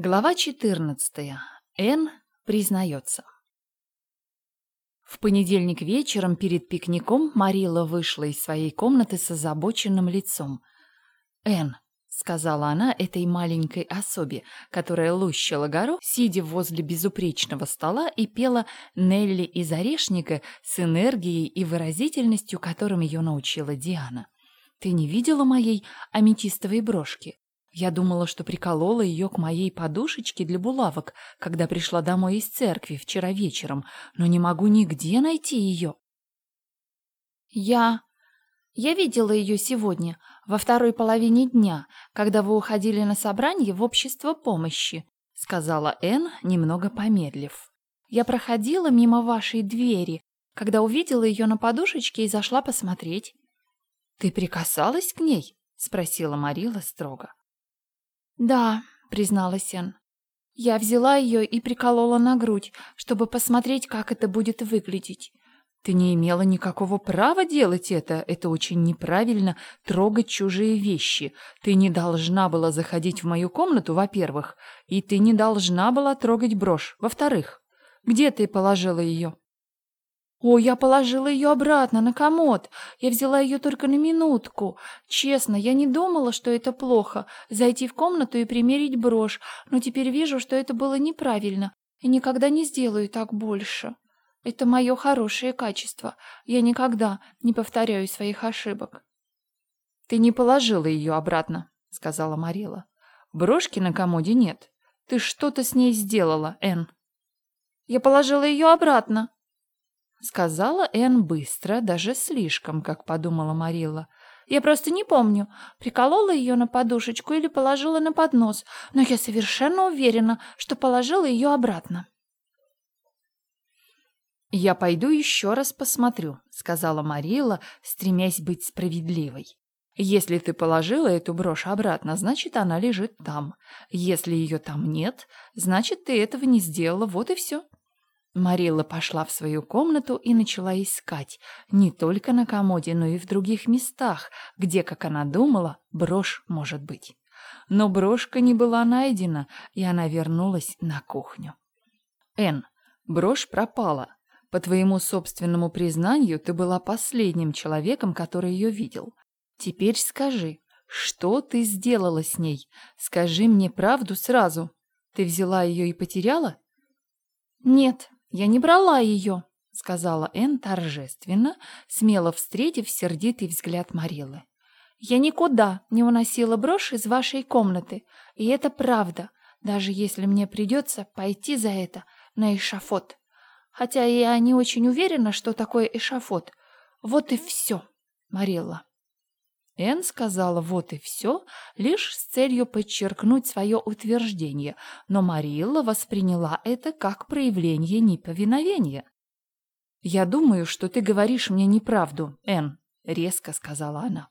Глава 14. Н признается. В понедельник вечером перед пикником Марила вышла из своей комнаты с озабоченным лицом. «Н», — сказала она этой маленькой особе, которая лущила гору, сидя возле безупречного стола и пела «Нелли из орешника» с энергией и выразительностью, которым ее научила Диана. «Ты не видела моей аметистовой брошки?» Я думала, что приколола ее к моей подушечке для булавок, когда пришла домой из церкви вчера вечером, но не могу нигде найти ее. Я... Я видела ее сегодня, во второй половине дня, когда вы уходили на собрание в общество помощи, сказала Энн, немного помедлив. Я проходила мимо вашей двери, когда увидела ее на подушечке и зашла посмотреть. Ты прикасалась к ней? спросила Марила строго. «Да», — призналась Энн. «Я взяла ее и приколола на грудь, чтобы посмотреть, как это будет выглядеть». «Ты не имела никакого права делать это. Это очень неправильно — трогать чужие вещи. Ты не должна была заходить в мою комнату, во-первых, и ты не должна была трогать брошь, во-вторых. Где ты положила ее?» «О, я положила ее обратно на комод. Я взяла ее только на минутку. Честно, я не думала, что это плохо — зайти в комнату и примерить брошь, но теперь вижу, что это было неправильно, и никогда не сделаю так больше. Это мое хорошее качество. Я никогда не повторяю своих ошибок». «Ты не положила ее обратно», — сказала Марила. «Брошки на комоде нет. Ты что-то с ней сделала, Энн». «Я положила ее обратно», Сказала Энн быстро, даже слишком, как подумала Марилла. Я просто не помню, приколола ее на подушечку или положила на поднос, но я совершенно уверена, что положила ее обратно. «Я пойду еще раз посмотрю», — сказала Марилла, стремясь быть справедливой. «Если ты положила эту брошь обратно, значит, она лежит там. Если ее там нет, значит, ты этого не сделала, вот и все». Марилла пошла в свою комнату и начала искать не только на комоде, но и в других местах, где, как она думала, брошь может быть. Но брошка не была найдена, и она вернулась на кухню. «Энн, брошь пропала. По твоему собственному признанию, ты была последним человеком, который ее видел. Теперь скажи, что ты сделала с ней? Скажи мне правду сразу. Ты взяла ее и потеряла?» «Нет», «Я не брала ее», — сказала Энн торжественно, смело встретив сердитый взгляд Марилы. «Я никуда не уносила брошь из вашей комнаты, и это правда, даже если мне придется пойти за это на эшафот. Хотя я не очень уверена, что такое эшафот. Вот и все, Марилла». Энн сказала «вот и все», лишь с целью подчеркнуть свое утверждение, но Марилла восприняла это как проявление неповиновения. «Я думаю, что ты говоришь мне неправду, Энн», — резко сказала она.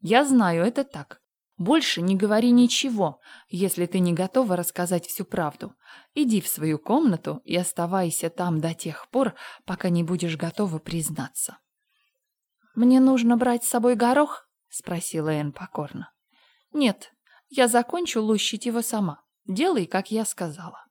«Я знаю, это так. Больше не говори ничего, если ты не готова рассказать всю правду. Иди в свою комнату и оставайся там до тех пор, пока не будешь готова признаться». «Мне нужно брать с собой горох?» — спросила Энн покорно. «Нет, я закончу лущить его сама. Делай, как я сказала».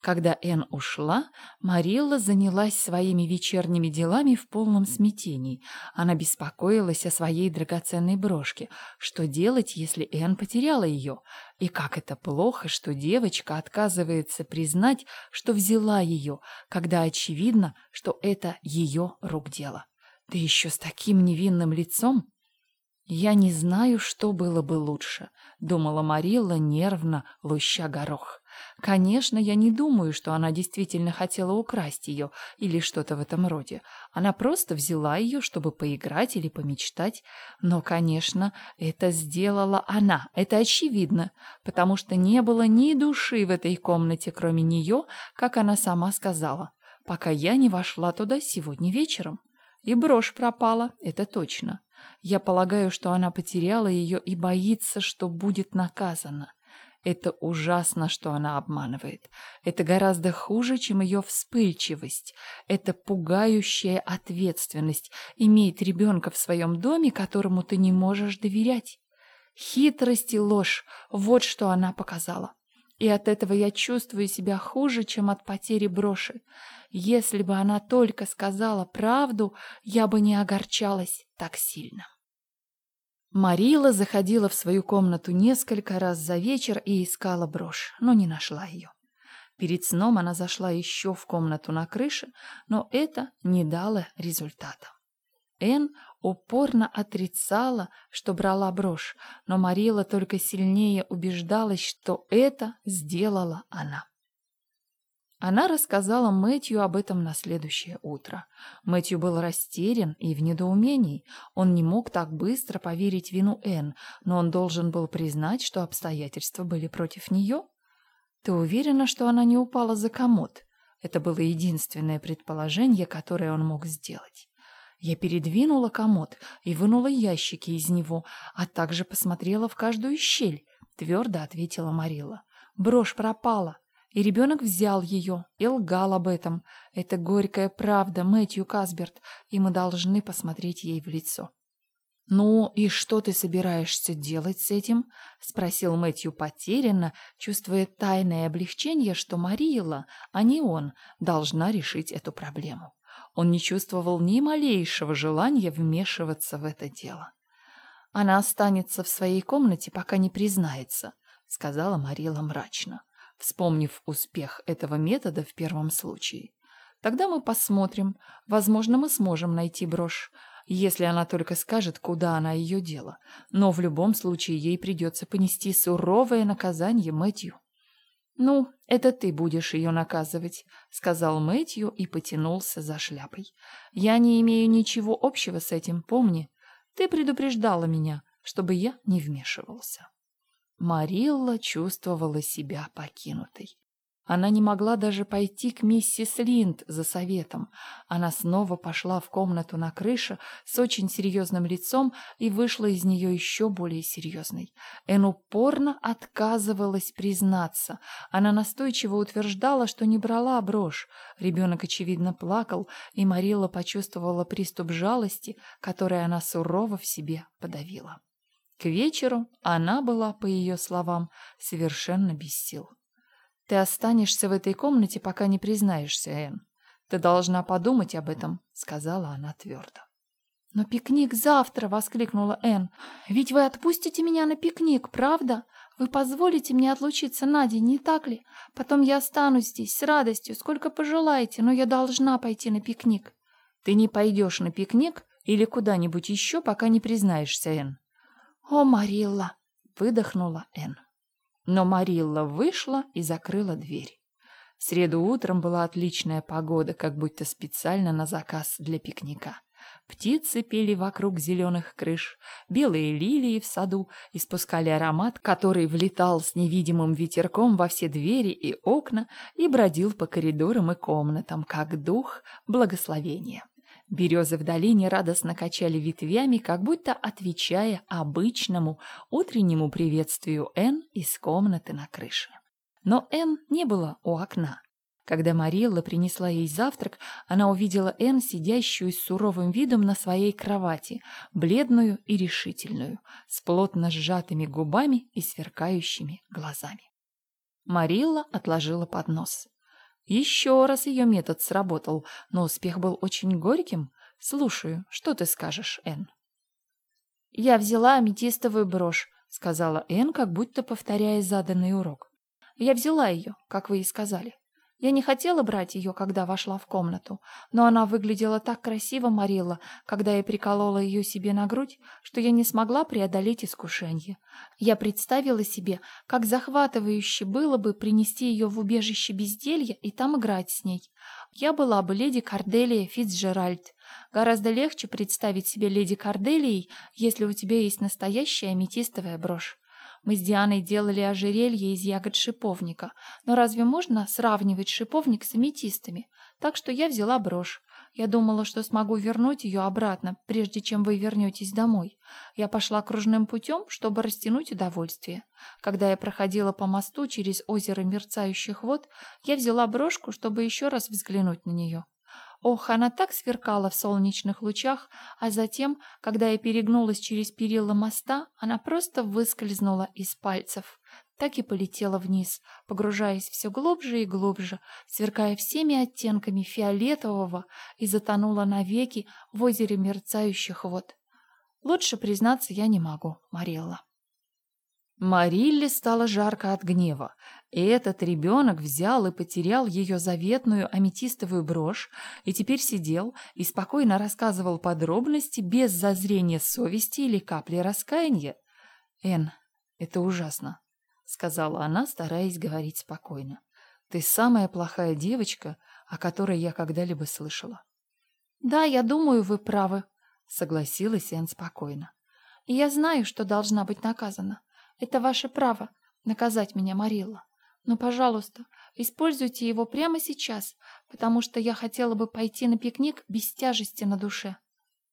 Когда Энн ушла, Марилла занялась своими вечерними делами в полном смятении. Она беспокоилась о своей драгоценной брошке. Что делать, если Энн потеряла ее? И как это плохо, что девочка отказывается признать, что взяла ее, когда очевидно, что это ее рук дело. Да еще с таким невинным лицом. «Я не знаю, что было бы лучше», — думала Марилла, нервно луща горох. «Конечно, я не думаю, что она действительно хотела украсть ее или что-то в этом роде. Она просто взяла ее, чтобы поиграть или помечтать. Но, конечно, это сделала она, это очевидно, потому что не было ни души в этой комнате, кроме нее, как она сама сказала, пока я не вошла туда сегодня вечером. И брошь пропала, это точно». Я полагаю, что она потеряла ее и боится, что будет наказана. Это ужасно, что она обманывает. Это гораздо хуже, чем ее вспыльчивость. Это пугающая ответственность иметь ребенка в своем доме, которому ты не можешь доверять. Хитрость и ложь — вот что она показала. И от этого я чувствую себя хуже, чем от потери броши. Если бы она только сказала правду, я бы не огорчалась так сильно. Марила заходила в свою комнату несколько раз за вечер и искала брошь, но не нашла ее. Перед сном она зашла еще в комнату на крыше, но это не дало результата. Эн упорно отрицала, что брала брошь, но Марила только сильнее убеждалась, что это сделала она. Она рассказала Мэтью об этом на следующее утро. Мэтью был растерян и в недоумении. Он не мог так быстро поверить вину Энн, но он должен был признать, что обстоятельства были против нее. «Ты уверена, что она не упала за комод?» Это было единственное предположение, которое он мог сделать. Я передвинула комод и вынула ящики из него, а также посмотрела в каждую щель, твердо ответила Марила. Брошь пропала, и ребенок взял ее и лгал об этом. Это горькая правда, Мэтью Касберт, и мы должны посмотреть ей в лицо. «Ну и что ты собираешься делать с этим?» — спросил Мэтью потерянно, чувствуя тайное облегчение, что Марила, а не он, должна решить эту проблему. Он не чувствовал ни малейшего желания вмешиваться в это дело. «Она останется в своей комнате, пока не признается», — сказала Марила мрачно вспомнив успех этого метода в первом случае. Тогда мы посмотрим. Возможно, мы сможем найти брошь, если она только скажет, куда она ее дела. Но в любом случае ей придется понести суровое наказание Мэтью. «Ну, это ты будешь ее наказывать», — сказал Мэтью и потянулся за шляпой. «Я не имею ничего общего с этим, помни. Ты предупреждала меня, чтобы я не вмешивался». Марилла чувствовала себя покинутой. Она не могла даже пойти к миссис Линд за советом. Она снова пошла в комнату на крыше с очень серьезным лицом и вышла из нее еще более серьезной. Эн упорно отказывалась признаться. Она настойчиво утверждала, что не брала брошь. Ребенок, очевидно, плакал, и Марилла почувствовала приступ жалости, который она сурово в себе подавила. К вечеру она была, по ее словам, совершенно без сил. «Ты останешься в этой комнате, пока не признаешься, Энн. Ты должна подумать об этом», — сказала она твердо. «Но пикник завтра!» — воскликнула Энн. «Ведь вы отпустите меня на пикник, правда? Вы позволите мне отлучиться на день, не так ли? Потом я останусь здесь с радостью, сколько пожелаете, но я должна пойти на пикник». «Ты не пойдешь на пикник или куда-нибудь еще, пока не признаешься, Энн. «О, Марилла!» — выдохнула Энн. Но Марилла вышла и закрыла дверь. В среду утром была отличная погода, как будто специально на заказ для пикника. Птицы пели вокруг зеленых крыш, белые лилии в саду испускали аромат, который влетал с невидимым ветерком во все двери и окна и бродил по коридорам и комнатам, как дух благословения. Березы в долине радостно качали ветвями, как будто отвечая обычному утреннему приветствию Н из комнаты на крыше. Но Н не было у окна. Когда Марилла принесла ей завтрак, она увидела Н, сидящую с суровым видом на своей кровати, бледную и решительную, с плотно сжатыми губами и сверкающими глазами. Марилла отложила поднос. Еще раз ее метод сработал, но успех был очень горьким. Слушаю, что ты скажешь, Энн? «Я взяла аметистовую брошь», — сказала Энн, как будто повторяя заданный урок. «Я взяла ее, как вы и сказали. Я не хотела брать ее, когда вошла в комнату, но она выглядела так красиво, Марилла, когда я приколола ее себе на грудь, что я не смогла преодолеть искушение. Я представила себе, как захватывающе было бы принести ее в убежище безделья и там играть с ней. Я была бы леди Корделия Фицджеральд. Гораздо легче представить себе леди Корделией, если у тебя есть настоящая аметистовая брошь. Мы с Дианой делали ожерелье из ягод шиповника. Но разве можно сравнивать шиповник с аметистами? Так что я взяла брошь. Я думала, что смогу вернуть ее обратно, прежде чем вы вернетесь домой. Я пошла кружным путем, чтобы растянуть удовольствие. Когда я проходила по мосту через озеро мерцающих вод, я взяла брошку, чтобы еще раз взглянуть на нее. Ох, она так сверкала в солнечных лучах, а затем, когда я перегнулась через перила моста, она просто выскользнула из пальцев. так и полетела вниз, погружаясь все глубже и глубже, сверкая всеми оттенками фиолетового и затонула навеки в озере мерцающих вод. Лучше признаться я не могу, Марилла. Марилле стало жарко от гнева, и этот ребенок взял и потерял ее заветную аметистовую брошь и теперь сидел и спокойно рассказывал подробности без зазрения совести или капли раскаяния. «Эн, это ужасно», — сказала она, стараясь говорить спокойно. «Ты самая плохая девочка, о которой я когда-либо слышала». «Да, я думаю, вы правы», — согласилась Эн спокойно. «И я знаю, что должна быть наказана. Это ваше право — наказать меня, Марилла. Но, пожалуйста, используйте его прямо сейчас, потому что я хотела бы пойти на пикник без тяжести на душе».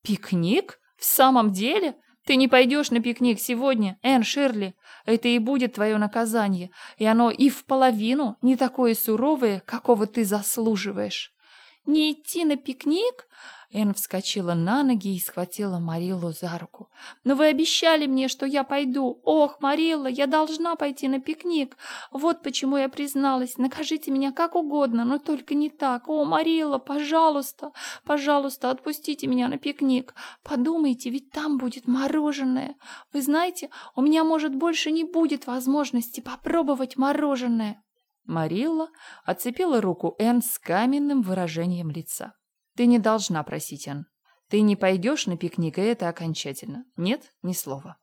«Пикник? В самом деле? Ты не пойдешь на пикник сегодня, Энн Ширли. Это и будет твое наказание, и оно и в половину не такое суровое, какого ты заслуживаешь». «Не идти на пикник? Эн вскочила на ноги и схватила Мариллу за руку. «Но вы обещали мне, что я пойду. Ох, Марилла, я должна пойти на пикник. Вот почему я призналась. Накажите меня как угодно, но только не так. О, Марилла, пожалуйста, пожалуйста, отпустите меня на пикник. Подумайте, ведь там будет мороженое. Вы знаете, у меня, может, больше не будет возможности попробовать мороженое». Марилла отцепила руку Энн с каменным выражением лица. Ты не должна просить, Энн. Ты не пойдешь на пикник, и это окончательно. Нет, ни слова.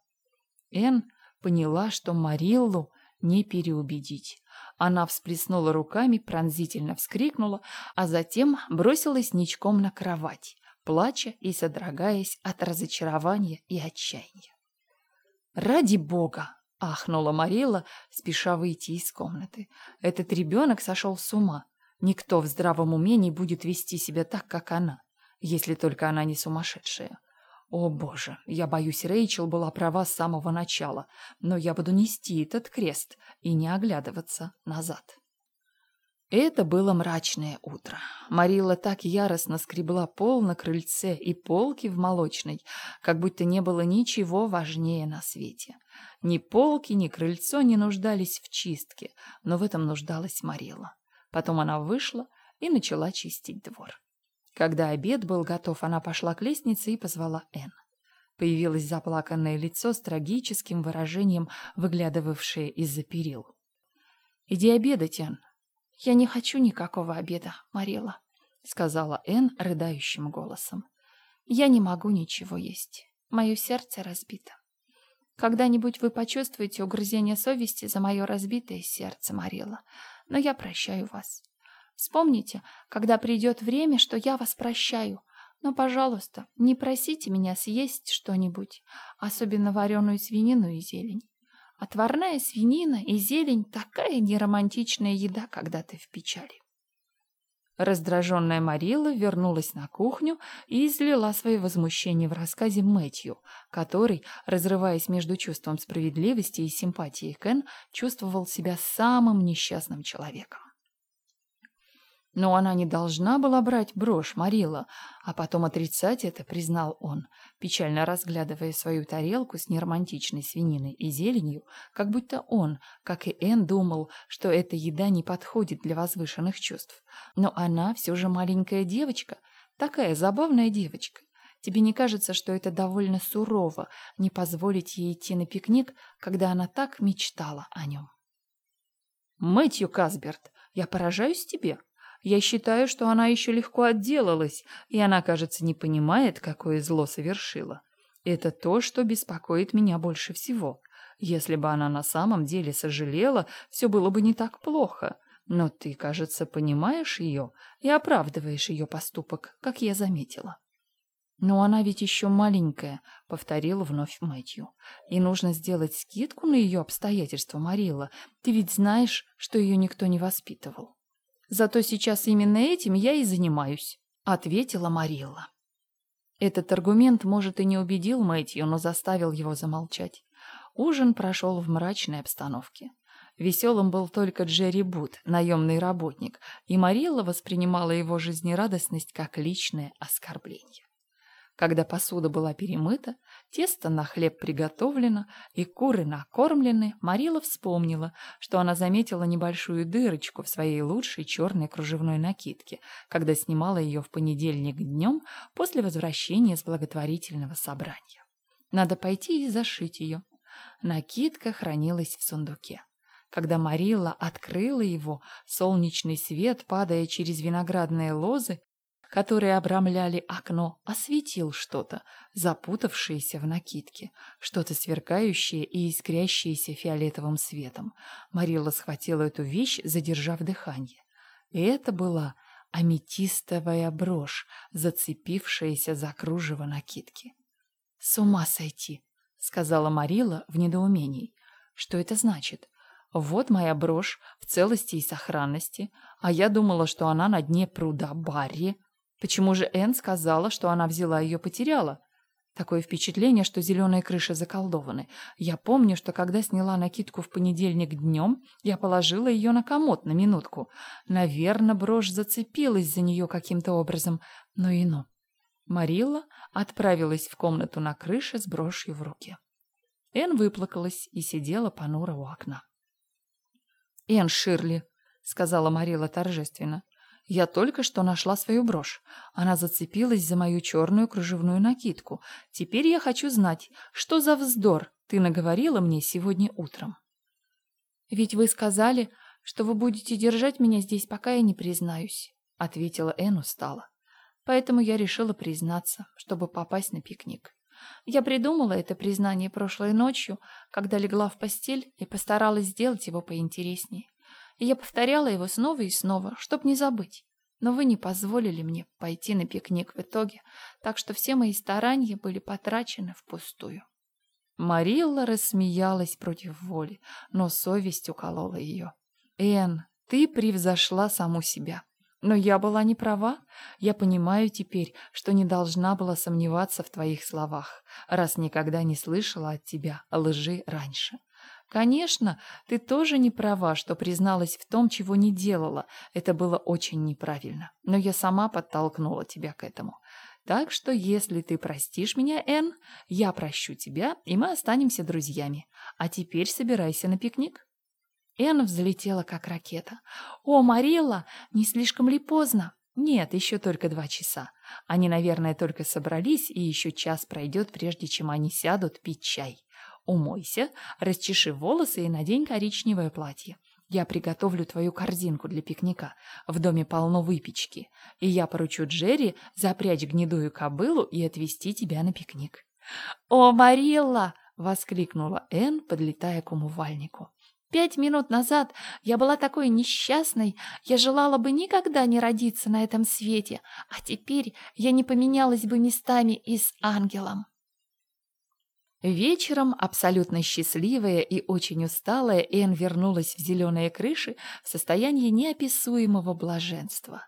Энн поняла, что Мариллу не переубедить. Она всплеснула руками, пронзительно вскрикнула, а затем бросилась ничком на кровать, плача и содрогаясь от разочарования и отчаяния. «Ради бога!» — ахнула Марилла, спеша выйти из комнаты. «Этот ребенок сошел с ума. Никто в здравом уме не будет вести себя так, как она, если только она не сумасшедшая. О боже, я боюсь, Рэйчел была права с самого начала, но я буду нести этот крест и не оглядываться назад. Это было мрачное утро. Марила так яростно скребла пол на крыльце и полки в молочной, как будто не было ничего важнее на свете. Ни полки, ни крыльцо не нуждались в чистке, но в этом нуждалась Марила. Потом она вышла и начала чистить двор. Когда обед был готов, она пошла к лестнице и позвала Энн. Появилось заплаканное лицо с трагическим выражением, выглядывавшее из-за перил. «Иди обедать, Энн». «Я не хочу никакого обеда, Марила», — сказала Энн рыдающим голосом. «Я не могу ничего есть. Мое сердце разбито. Когда-нибудь вы почувствуете угрызение совести за мое разбитое сердце, Марила но я прощаю вас. Вспомните, когда придет время, что я вас прощаю. Но, пожалуйста, не просите меня съесть что-нибудь, особенно вареную свинину и зелень. Отварная свинина и зелень – такая неромантичная еда, когда ты в печали. Раздраженная Марила вернулась на кухню и излила свое возмущение в рассказе Мэтью, который, разрываясь между чувством справедливости и симпатией Кен, чувствовал себя самым несчастным человеком. Но она не должна была брать брошь Марила, а потом отрицать это, признал он, печально разглядывая свою тарелку с неромантичной свининой и зеленью, как будто он, как и Энн, думал, что эта еда не подходит для возвышенных чувств. Но она все же маленькая девочка, такая забавная девочка. Тебе не кажется, что это довольно сурово, не позволить ей идти на пикник, когда она так мечтала о нем? «Мэтью Касберт, я поражаюсь тебе», я считаю, что она еще легко отделалась, и она, кажется, не понимает, какое зло совершила. Это то, что беспокоит меня больше всего. Если бы она на самом деле сожалела, все было бы не так плохо. Но ты, кажется, понимаешь ее и оправдываешь ее поступок, как я заметила. «Но она ведь еще маленькая», — повторил вновь Мэтью. «И нужно сделать скидку на ее обстоятельства, Марила. Ты ведь знаешь, что ее никто не воспитывал». Зато сейчас именно этим я и занимаюсь», — ответила Марилла. Этот аргумент, может, и не убедил Мэтью, но заставил его замолчать. Ужин прошел в мрачной обстановке. Веселым был только Джерри Бут, наемный работник, и Марилла воспринимала его жизнерадостность как личное оскорбление. Когда посуда была перемыта, тесто на хлеб приготовлено и куры накормлены, Марила вспомнила, что она заметила небольшую дырочку в своей лучшей черной кружевной накидке, когда снимала ее в понедельник днем после возвращения с благотворительного собрания. Надо пойти и зашить ее. Накидка хранилась в сундуке. Когда Марилла открыла его, солнечный свет, падая через виноградные лозы, которые обрамляли окно, осветил что-то, запутавшееся в накидке, что-то сверкающее и искрящееся фиолетовым светом. Марилла схватила эту вещь, задержав дыхание. И это была аметистовая брошь, зацепившаяся за кружево накидки. «С ума сойти!» — сказала Марила в недоумении. «Что это значит? Вот моя брошь в целости и сохранности, а я думала, что она на дне пруда Барри, Почему же Энн сказала, что она взяла ее потеряла? Такое впечатление, что зеленые крыши заколдованы. Я помню, что когда сняла накидку в понедельник днем, я положила ее на комод на минутку. Наверное, брошь зацепилась за нее каким-то образом, но и ну. Марилла отправилась в комнату на крыше с брошью в руке. Энн выплакалась и сидела понуро у окна. «Энн Ширли», — сказала Марилла торжественно, я только что нашла свою брошь. Она зацепилась за мою черную кружевную накидку. Теперь я хочу знать, что за вздор ты наговорила мне сегодня утром. Ведь вы сказали, что вы будете держать меня здесь, пока я не признаюсь, ответила Энн устало. Поэтому я решила признаться, чтобы попасть на пикник. Я придумала это признание прошлой ночью, когда легла в постель и постаралась сделать его поинтереснее и я повторяла его снова и снова, чтоб не забыть. Но вы не позволили мне пойти на пикник в итоге, так что все мои старания были потрачены впустую. Марилла рассмеялась против воли, но совесть уколола ее. «Энн, ты превзошла саму себя. Но я была не права. Я понимаю теперь, что не должна была сомневаться в твоих словах, раз никогда не слышала от тебя лжи раньше. Конечно, ты тоже не права, что призналась в том, чего не делала. Это было очень неправильно. Но я сама подтолкнула тебя к этому. Так что, если ты простишь меня, Энн, я прощу тебя, и мы останемся друзьями. А теперь собирайся на пикник. Энн взлетела, как ракета. «О, Марилла, не слишком ли поздно?» «Нет, еще только два часа. Они, наверное, только собрались, и еще час пройдет, прежде чем они сядут пить чай. Умойся, расчеши волосы и надень коричневое платье. Я приготовлю твою корзинку для пикника. В доме полно выпечки. И я поручу Джерри запрячь гнедую кобылу и отвезти тебя на пикник. «О, Марилла!» — воскликнула Энн, подлетая к умывальнику. Пять минут назад я была такой несчастной, я желала бы никогда не родиться на этом свете, а теперь я не поменялась бы местами и с ангелом. Вечером, абсолютно счастливая и очень усталая, Энн вернулась в зеленые крыши в состоянии неописуемого блаженства.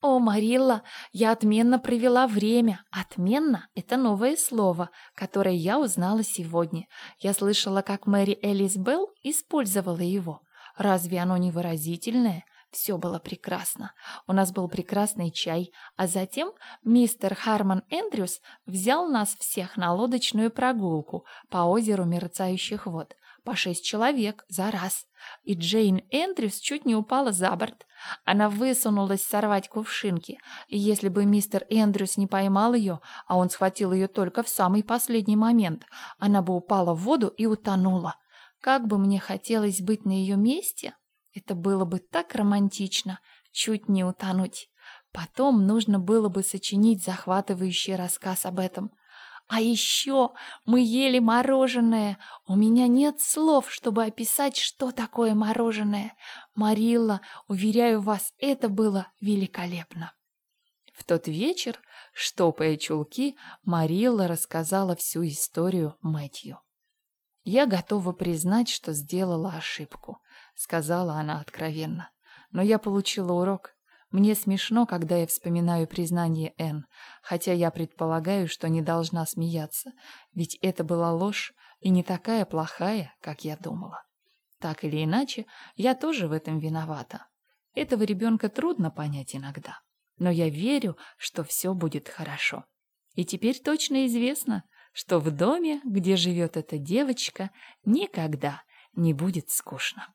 «О, Марилла, я отменно провела время. Отменно — это новое слово, которое я узнала сегодня. Я слышала, как Мэри Элис Белл использовала его. Разве оно не выразительное? Все было прекрасно. У нас был прекрасный чай, а затем мистер Харман Эндрюс взял нас всех на лодочную прогулку по озеру мерцающих вод. По шесть человек за раз. И Джейн Эндрюс чуть не упала за борт. Она высунулась сорвать кувшинки, и если бы мистер Эндрюс не поймал ее, а он схватил ее только в самый последний момент, она бы упала в воду и утонула. Как бы мне хотелось быть на ее месте, это было бы так романтично, чуть не утонуть. Потом нужно было бы сочинить захватывающий рассказ об этом. А еще мы ели мороженое. У меня нет слов, чтобы описать, что такое мороженое. Марилла, уверяю вас, это было великолепно. В тот вечер, штопая чулки, Марилла рассказала всю историю Мэтью. Я готова признать, что сделала ошибку. — сказала она откровенно. «Но я получила урок. Мне смешно, когда я вспоминаю признание Энн, хотя я предполагаю, что не должна смеяться, ведь это была ложь и не такая плохая, как я думала. Так или иначе, я тоже в этом виновата. Этого ребенка трудно понять иногда, но я верю, что все будет хорошо. И теперь точно известно, что в доме, где живет эта девочка, никогда не будет скучно.